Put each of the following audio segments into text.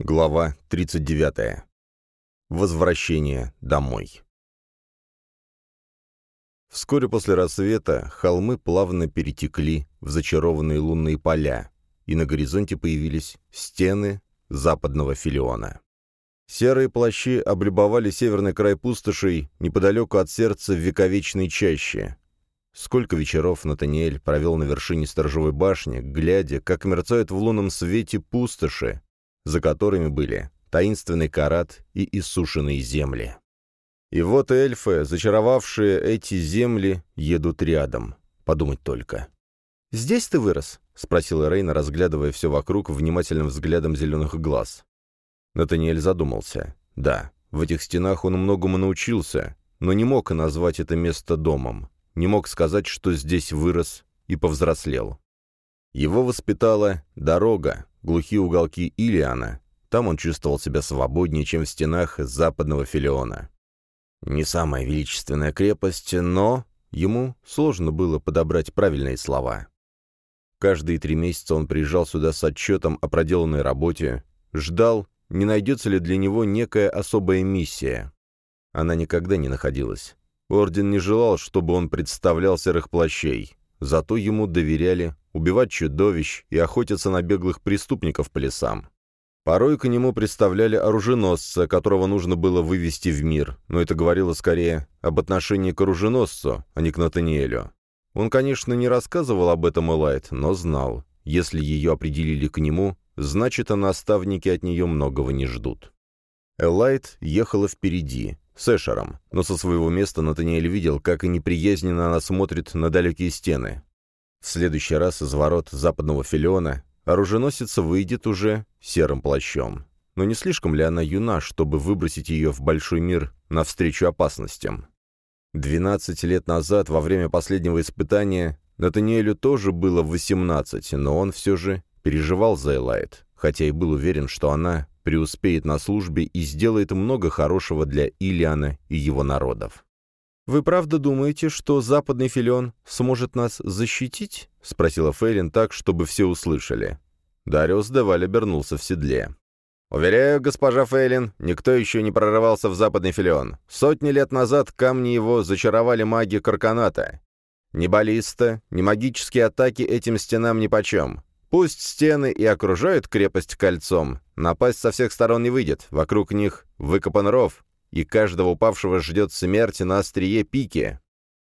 Глава 39. Возвращение домой. Вскоре после рассвета холмы плавно перетекли в зачарованные лунные поля, и на горизонте появились стены западного филиона. Серые плащи облюбовали северный край пустошей неподалеку от сердца вековечной чащи. Сколько вечеров Натаниэль провел на вершине сторожевой башни, глядя, как мерцают в лунном свете пустоши, за которыми были таинственный карат и иссушенные земли. И вот эльфы, зачаровавшие эти земли, едут рядом. Подумать только. «Здесь ты вырос?» — спросила Рейна, разглядывая все вокруг внимательным взглядом зеленых глаз. Натаниэль задумался. Да, в этих стенах он многому научился, но не мог назвать это место домом. Не мог сказать, что здесь вырос и повзрослел. Его воспитала дорога, глухие уголки Илиана. Там он чувствовал себя свободнее, чем в стенах западного Филиона. Не самая величественная крепость, но ему сложно было подобрать правильные слова. Каждые три месяца он приезжал сюда с отчетом о проделанной работе, ждал, не найдется ли для него некая особая миссия. Она никогда не находилась. Орден не желал, чтобы он представлял серых плащей, зато ему доверяли убивать чудовищ и охотиться на беглых преступников по лесам. Порой к нему представляли оруженосца, которого нужно было вывести в мир, но это говорило скорее об отношении к оруженосцу, а не к Натаниэлю. Он, конечно, не рассказывал об этом Элайт, но знал. Если ее определили к нему, значит, а наставники от нее многого не ждут. Элайт ехала впереди, с Эшером, но со своего места Натаниэль видел, как и неприязненно она смотрит на далекие стены. В следующий раз из ворот западного филиона оруженосец выйдет уже серым плащом. Но не слишком ли она юна, чтобы выбросить ее в большой мир навстречу опасностям? Двенадцать лет назад, во время последнего испытания, Натаниэлю тоже было восемнадцать, но он все же переживал за Элайт, хотя и был уверен, что она преуспеет на службе и сделает много хорошего для Илиана и его народов. «Вы правда думаете, что западный филион сможет нас защитить?» — спросила Фейлин так, чтобы все услышали. Дариус Деваль обернулся в седле. «Уверяю, госпожа Фейлин, никто еще не прорывался в западный филион. Сотни лет назад камни его зачаровали маги Карканата. Ни баллиста, ни магические атаки этим стенам нипочем. Пусть стены и окружают крепость кольцом, напасть со всех сторон не выйдет, вокруг них выкопан ров, и каждого упавшего ждет смерти на острие пики.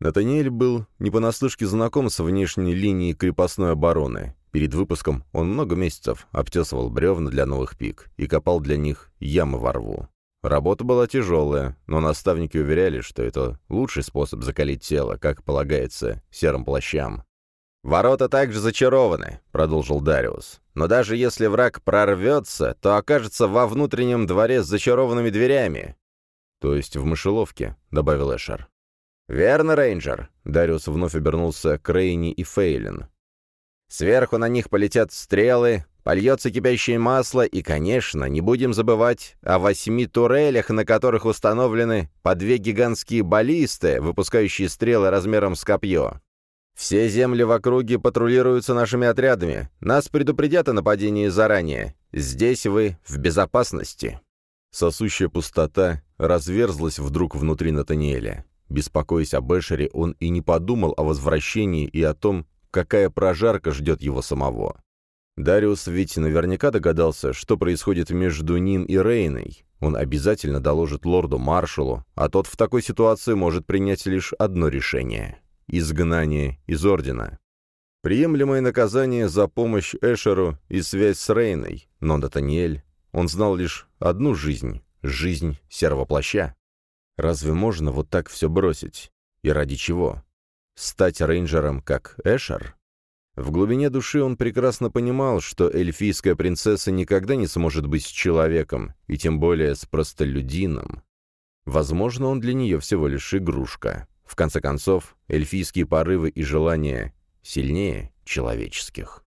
Натаниэль был не понаслышке знаком с внешней линией крепостной обороны. Перед выпуском он много месяцев обтесывал бревна для новых пик и копал для них ямы во рву. Работа была тяжелая, но наставники уверяли, что это лучший способ закалить тело, как полагается, серым плащам. «Ворота также зачарованы», — продолжил Дариус. «Но даже если враг прорвется, то окажется во внутреннем дворе с зачарованными дверями. «То есть в мышеловке», — добавил Эшер. «Верно, рейнджер», — Дариус вновь обернулся к Рейни и Фейлин. «Сверху на них полетят стрелы, польется кипящее масло, и, конечно, не будем забывать о восьми турелях, на которых установлены по две гигантские баллисты, выпускающие стрелы размером с копье. Все земли в округе патрулируются нашими отрядами. Нас предупредят о нападении заранее. Здесь вы в безопасности». Сосущая пустота разверзлась вдруг внутри Натаниэля. Беспокоясь об Эшере, он и не подумал о возвращении и о том, какая прожарка ждет его самого. Дариус ведь наверняка догадался, что происходит между ним и Рейной. Он обязательно доложит лорду-маршалу, а тот в такой ситуации может принять лишь одно решение — изгнание из Ордена. Приемлемое наказание за помощь Эшеру и связь с Рейной, но Натаниэль он знал лишь одну жизнь — жизнь серого плаща. Разве можно вот так все бросить? И ради чего? Стать рейнджером, как Эшер? В глубине души он прекрасно понимал, что эльфийская принцесса никогда не сможет быть с человеком, и тем более с простолюдином. Возможно, он для нее всего лишь игрушка. В конце концов, эльфийские порывы и желания сильнее человеческих.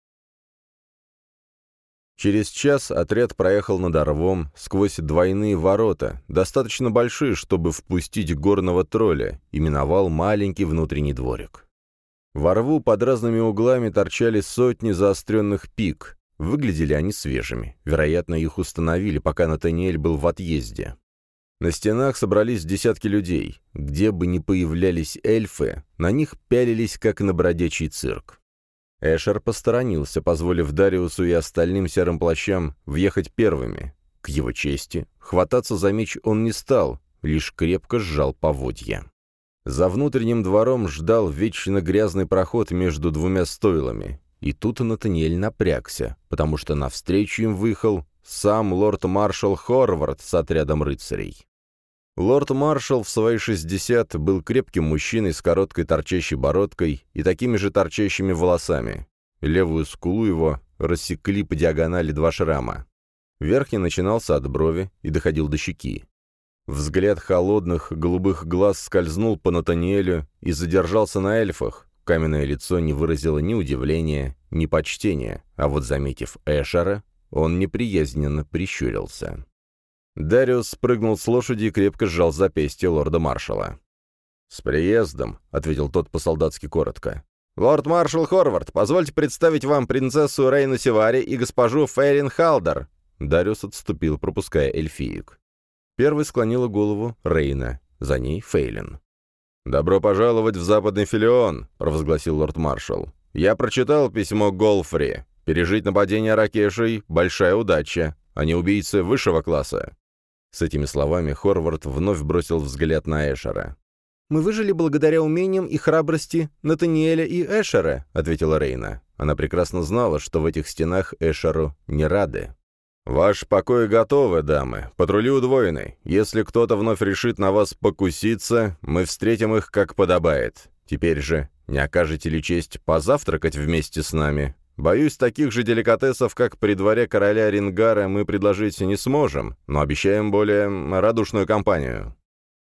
Через час отряд проехал над Орвом сквозь двойные ворота, достаточно большие, чтобы впустить горного тролля, и миновал маленький внутренний дворик. Во рву под разными углами торчали сотни заостренных пик. Выглядели они свежими. Вероятно, их установили, пока Натаниэль был в отъезде. На стенах собрались десятки людей. Где бы ни появлялись эльфы, на них пялились, как на бродячий цирк. Эшер посторонился, позволив Дариусу и остальным серым плащам въехать первыми. К его чести, хвататься за меч он не стал, лишь крепко сжал поводья. За внутренним двором ждал вечно грязный проход между двумя стойлами. И тут Натаниэль напрягся, потому что навстречу им выехал сам лорд-маршал Хорвард с отрядом рыцарей. Лорд-маршал в свои 60 был крепким мужчиной с короткой торчащей бородкой и такими же торчащими волосами. Левую скулу его рассекли по диагонали два шрама. Верхний начинался от брови и доходил до щеки. Взгляд холодных голубых глаз скользнул по Натаниэлю и задержался на эльфах. Каменное лицо не выразило ни удивления, ни почтения, а вот, заметив Эшера, он неприязненно прищурился. Дариус спрыгнул с лошади и крепко сжал запястье лорда-маршала. «С приездом», — ответил тот по-солдатски коротко. «Лорд-маршал Хорвард, позвольте представить вам принцессу Рейну Севари и госпожу Фейрин Халдер». Дариус отступил, пропуская эльфиек. Первой склонила голову Рейна, за ней Фейлин. «Добро пожаловать в западный филион», — провозгласил лорд-маршал. «Я прочитал письмо Голфри. Пережить нападение Ракешей — большая удача. Они убийцы высшего класса. С этими словами Хорвард вновь бросил взгляд на Эшера. «Мы выжили благодаря умениям и храбрости Натаниэля и Эшера», — ответила Рейна. Она прекрасно знала, что в этих стенах Эшеру не рады. «Ваш покой готовы, дамы. Патрули удвоены. Если кто-то вновь решит на вас покуситься, мы встретим их как подобает. Теперь же, не окажете ли честь позавтракать вместе с нами? Боюсь, таких же деликатесов, как при дворе короля Рингара, мы предложить не сможем, но обещаем более радушную компанию».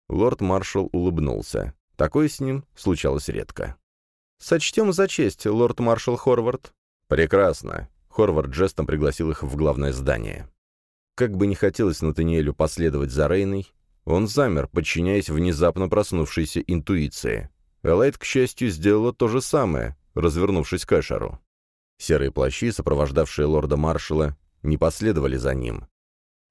Лорд-маршал улыбнулся. Такое с ним случалось редко. «Сочтем за честь, лорд-маршал Хорвард». «Прекрасно». Хорвард жестом пригласил их в главное здание. Как бы не хотелось Натаниэлю последовать за Рейной, он замер, подчиняясь внезапно проснувшейся интуиции. Элайт, к счастью, сделала то же самое, развернувшись к Эшеру. Серые плащи, сопровождавшие лорда-маршала, не последовали за ним.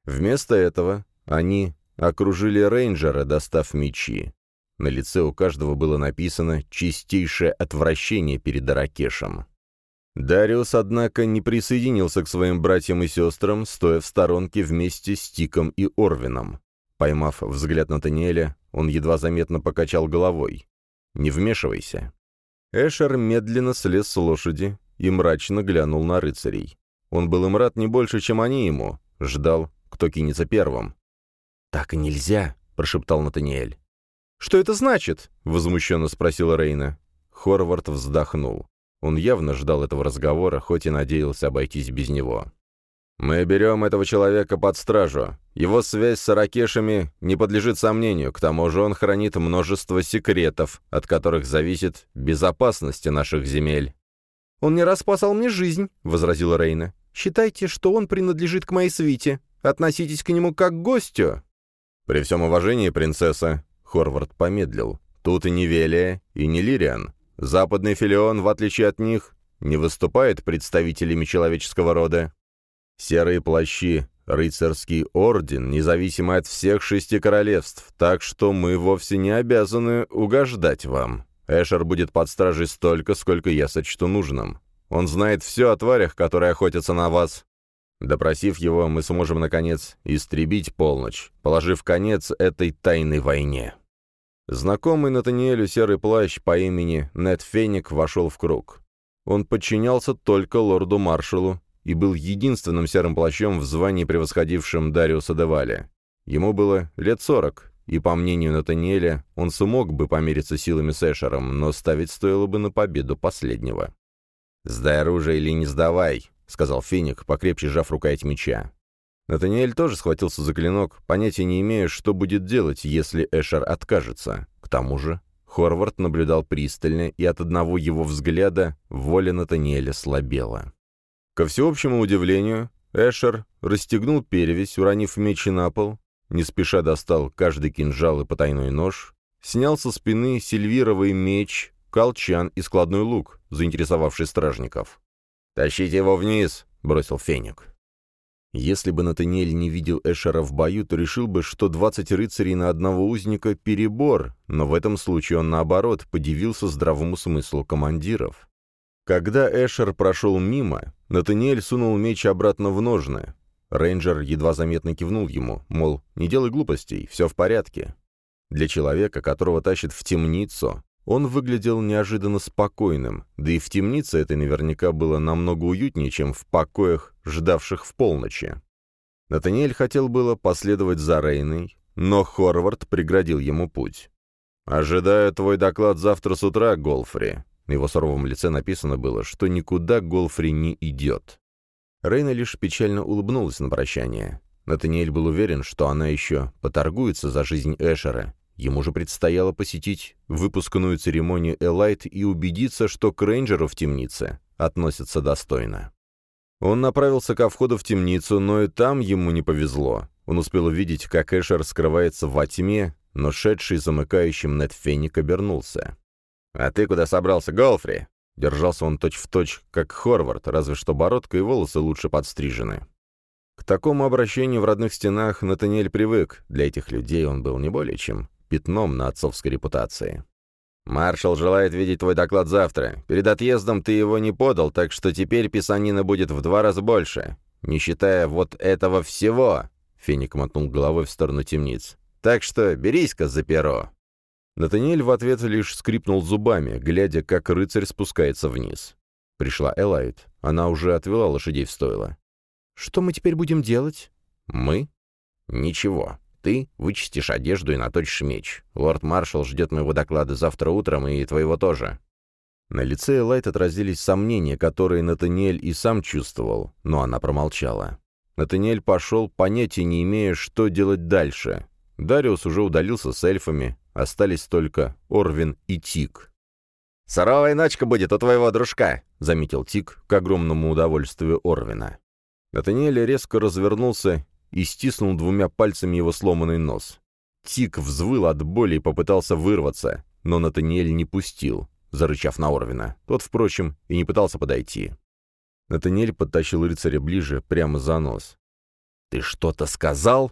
Вместо этого они окружили рейнджера, достав мечи. На лице у каждого было написано «чистейшее отвращение перед Аракешем». Дариус, однако, не присоединился к своим братьям и сестрам, стоя в сторонке вместе с Тиком и Орвином. Поймав взгляд Натаниэля, он едва заметно покачал головой. «Не вмешивайся». Эшер медленно слез с лошади и мрачно глянул на рыцарей. Он был им рад не больше, чем они ему. Ждал, кто кинется первым. «Так нельзя», — прошептал Натаниэль. «Что это значит?» — возмущенно спросила Рейна. Хорвард вздохнул. Он явно ждал этого разговора, хоть и надеялся обойтись без него. «Мы берем этого человека под стражу. Его связь с Аракешами не подлежит сомнению, к тому же он хранит множество секретов, от которых зависит безопасность наших земель. «Он не раз спасал мне жизнь», — возразила Рейна. «Считайте, что он принадлежит к моей свите. Относитесь к нему как к гостю». «При всем уважении, принцесса», — Хорвард помедлил, — «тут и не Велия, и не Лириан. Западный филион, в отличие от них, не выступает представителями человеческого рода. Серые плащи, рыцарский орден, независимый от всех шести королевств, так что мы вовсе не обязаны угождать вам. Эшер будет под стражей столько, сколько я сочту нужным. Он знает все о тварях, которые охотятся на вас. Допросив его, мы сможем, наконец, истребить полночь, положив конец этой тайной войне». Знакомый Натаниэлю серый плащ по имени Нед Феник вошел в круг. Он подчинялся только лорду-маршалу и был единственным серым плащом в звании превосходившим Дариуса Деваля. Ему было лет сорок, и, по мнению Натаниэля, он смог бы помериться силами с Эшером, но ставить стоило бы на победу последнего. «Сдай оружие или не сдавай», — сказал Феник, покрепче сжав рукоять меча. Натаниэль тоже схватился за клинок, понятия не имея, что будет делать, если Эшер откажется. К тому же Хорвард наблюдал пристально, и от одного его взгляда воля Натаниэля слабела. Ко всеобщему удивлению, Эшер расстегнул перевязь, уронив меч на пол, не спеша достал каждый кинжал и потайной нож, снял со спины сильвировый меч, колчан и складной лук, заинтересовавший стражников. «Тащите его вниз!» — бросил Феник. Если бы Натаниэль не видел Эшера в бою, то решил бы, что 20 рыцарей на одного узника — перебор, но в этом случае он, наоборот, подивился здравому смыслу командиров. Когда Эшер прошел мимо, Натаниэль сунул меч обратно в ножны. Рейнджер едва заметно кивнул ему, мол, не делай глупостей, все в порядке. Для человека, которого тащит в темницу, он выглядел неожиданно спокойным, да и в темнице это наверняка было намного уютнее, чем в покоях, ждавших в полночи. Натаниэль хотел было последовать за Рейной, но Хорвард преградил ему путь. «Ожидаю твой доклад завтра с утра, Голфри». На его суровом лице написано было, что никуда Голфри не идет. Рейна лишь печально улыбнулась на прощание. Натаниэль был уверен, что она еще поторгуется за жизнь Эшера, Ему же предстояло посетить выпускную церемонию Элайт и убедиться, что к рейнджеру в темнице относятся достойно. Он направился ко входу в темницу, но и там ему не повезло. Он успел увидеть, как Эшер скрывается во тьме, но шедший замыкающим Нед Феник обернулся. «А ты куда собрался, Голфри?» Держался он точь-в-точь, точь, как Хорвард, разве что бородка и волосы лучше подстрижены. К такому обращению в родных стенах Натаниэль привык, для этих людей он был не более чем пятном на отцовской репутации. «Маршал желает видеть твой доклад завтра. Перед отъездом ты его не подал, так что теперь писанина будет в два раза больше. Не считая вот этого всего!» Феник мотнул головой в сторону темниц. «Так что берись-ка за перо!» Натаниэль в ответ лишь скрипнул зубами, глядя, как рыцарь спускается вниз. Пришла Элайт. Она уже отвела лошадей в стойло. «Что мы теперь будем делать?» «Мы?» «Ничего. Ты вычистишь одежду и наточишь меч. Лорд-маршал ждет моего доклада завтра утром, и твоего тоже». На лице Элайт отразились сомнения, которые Натаниэль и сам чувствовал, но она промолчала. Натаниэль пошел, понятия не имея, что делать дальше. Дариус уже удалился с эльфами, остались только Орвин и Тик. «Суровая ночка будет у твоего дружка», — заметил Тик к огромному удовольствию Орвина. Натаниэль резко развернулся и стиснул двумя пальцами его сломанный нос. Тик взвыл от боли и попытался вырваться, но Натаниэль не пустил, зарычав на Орвина. Тот, впрочем, и не пытался подойти. Натаниэль подтащил рыцаря ближе, прямо за нос. «Ты что-то сказал?»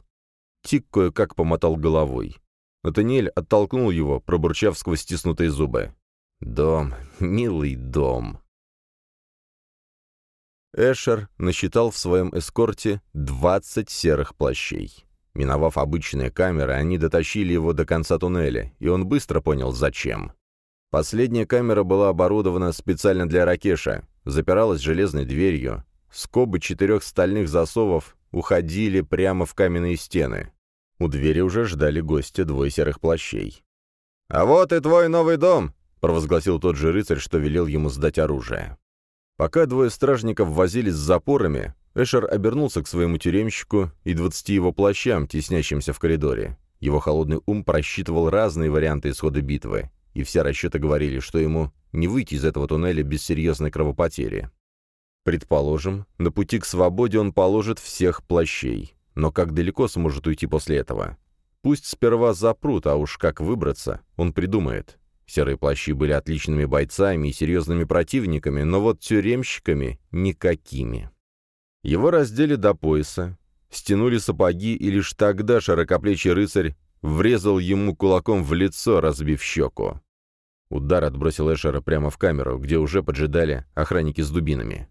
Тик кое-как помотал головой. Натаниэль оттолкнул его, пробурчав сквозь стиснутые зубы. «Дом, милый дом». Эшер насчитал в своем эскорте 20 серых плащей. Миновав обычные камеры, они дотащили его до конца туннеля, и он быстро понял, зачем. Последняя камера была оборудована специально для Ракеша, запиралась железной дверью. Скобы четырех стальных засовов уходили прямо в каменные стены. У двери уже ждали гостя двое серых плащей. «А вот и твой новый дом!» — провозгласил тот же рыцарь, что велел ему сдать оружие. Пока двое стражников возились с запорами, Эшер обернулся к своему тюремщику и двадцати его плащам, теснящимся в коридоре. Его холодный ум просчитывал разные варианты исхода битвы, и все расчеты говорили, что ему не выйти из этого туннеля без серьезной кровопотери. Предположим, на пути к свободе он положит всех плащей. Но как далеко сможет уйти после этого? Пусть сперва запрут, а уж как выбраться, он придумает. Серые плащи были отличными бойцами и серьезными противниками, но вот тюремщиками — никакими. Его раздели до пояса, стянули сапоги, и лишь тогда широкоплечий рыцарь врезал ему кулаком в лицо, разбив щеку. Удар отбросил Эшера прямо в камеру, где уже поджидали охранники с дубинами.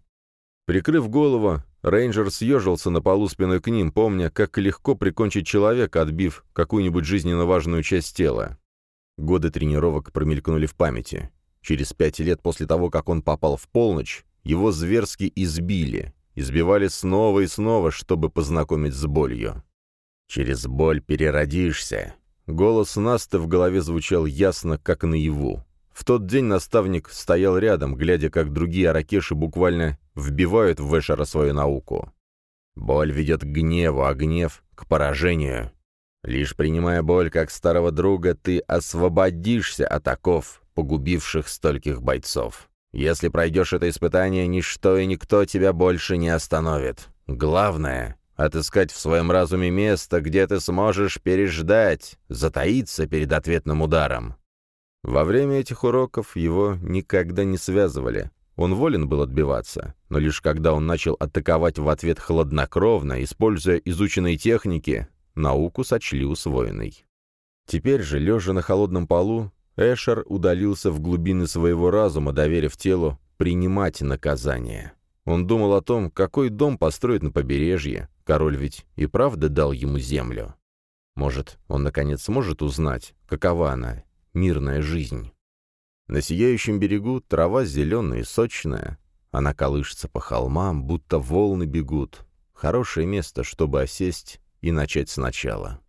Прикрыв голову, рейнджер съежился на полу спиной к ним, помня, как легко прикончить человека, отбив какую-нибудь жизненно важную часть тела. Годы тренировок промелькнули в памяти. Через пять лет после того, как он попал в полночь, его зверски избили. Избивали снова и снова, чтобы познакомить с болью. «Через боль переродишься». Голос Насты в голове звучал ясно, как наяву. В тот день наставник стоял рядом, глядя, как другие аракеши буквально вбивают в Эшера свою науку. Боль ведет к гневу, а гнев — к поражению. Лишь принимая боль как старого друга, ты освободишься от оков, погубивших стольких бойцов. Если пройдешь это испытание, ничто и никто тебя больше не остановит. Главное — отыскать в своем разуме место, где ты сможешь переждать, затаиться перед ответным ударом. Во время этих уроков его никогда не связывали. Он волен был отбиваться, но лишь когда он начал атаковать в ответ хладнокровно, используя изученные техники, науку сочли усвоенной. Теперь же, лежа на холодном полу, Эшер удалился в глубины своего разума, доверив телу принимать наказание. Он думал о том, какой дом построить на побережье, король ведь и правда дал ему землю. Может, он наконец сможет узнать, какова она, мирная жизнь. На сияющем берегу трава зеленая и сочная. Она колышется по холмам, будто волны бегут. Хорошее место, чтобы осесть и начать сначала.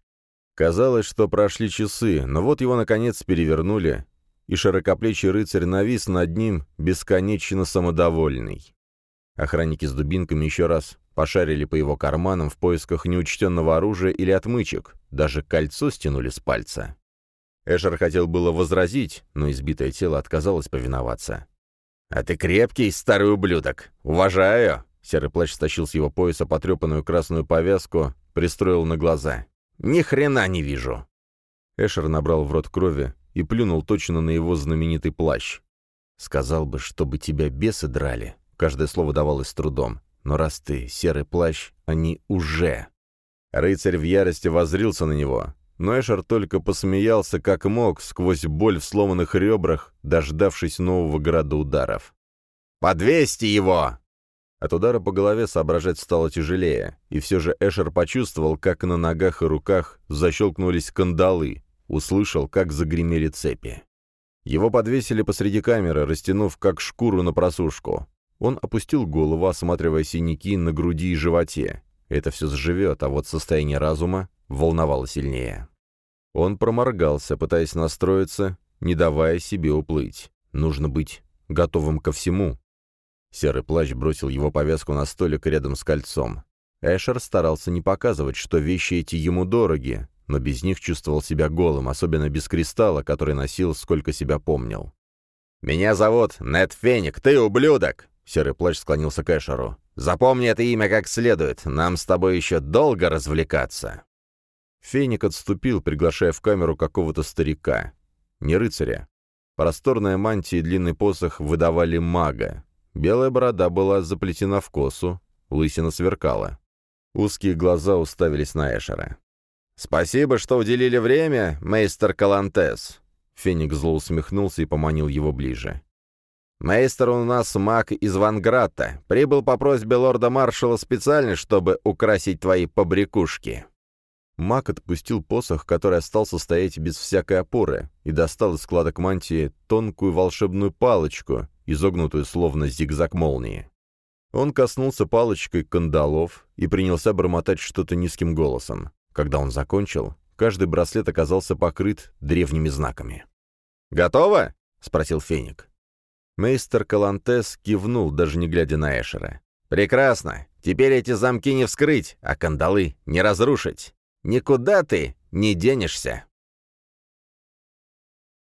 Казалось, что прошли часы, но вот его, наконец, перевернули, и широкоплечий рыцарь навис над ним, бесконечно самодовольный. Охранники с дубинками еще раз пошарили по его карманам в поисках неучтенного оружия или отмычек, даже кольцо стянули с пальца. Эшер хотел было возразить, но избитое тело отказалось повиноваться. «А ты крепкий, старый ублюдок! Уважаю!» Серый плащ стащил с его пояса потрепанную красную повязку, пристроил на глаза. «Ни хрена не вижу!» Эшер набрал в рот крови и плюнул точно на его знаменитый плащ. «Сказал бы, чтобы тебя бесы драли». Каждое слово давалось с трудом. «Но раз ты серый плащ, они уже...» Рыцарь в ярости возрился на него, но Эшер только посмеялся как мог, сквозь боль в сломанных ребрах, дождавшись нового града ударов. «Подвесьте его!» От удара по голове соображать стало тяжелее, и все же Эшер почувствовал, как на ногах и руках защелкнулись кандалы, услышал, как загремели цепи. Его подвесили посреди камеры, растянув как шкуру на просушку. Он опустил голову, осматривая синяки на груди и животе. Это все заживет, а вот состояние разума волновало сильнее. Он проморгался, пытаясь настроиться, не давая себе уплыть. Нужно быть готовым ко всему. Серый плащ бросил его повязку на столик рядом с кольцом. Эшер старался не показывать, что вещи эти ему дороги, но без них чувствовал себя голым, особенно без кристалла, который носил, сколько себя помнил. «Меня зовут Нед Феник, ты ублюдок!» Серый плащ склонился к Эшеру. «Запомни это имя как следует, нам с тобой еще долго развлекаться!» Феник отступил, приглашая в камеру какого-то старика. Не рыцаря. Просторная мантия и длинный посох выдавали мага. Белая борода была заплетена в косу, лысина сверкала. Узкие глаза уставились на Эшера. «Спасибо, что уделили время, мейстер Калантес!» Феник зло усмехнулся и поманил его ближе. «Мейстер у нас маг из Ванграта. Прибыл по просьбе лорда-маршала специально, чтобы украсить твои побрякушки». Маг отпустил посох, который остался стоять без всякой опоры, и достал из складок мантии тонкую волшебную палочку, изогнутую словно зигзаг молнии. Он коснулся палочкой кандалов и принялся бормотать что-то низким голосом. Когда он закончил, каждый браслет оказался покрыт древними знаками. «Готово?» — спросил Феник. Мейстер Калантес кивнул, даже не глядя на Эшера. «Прекрасно. Теперь эти замки не вскрыть, а кандалы не разрушить. Никуда ты не денешься.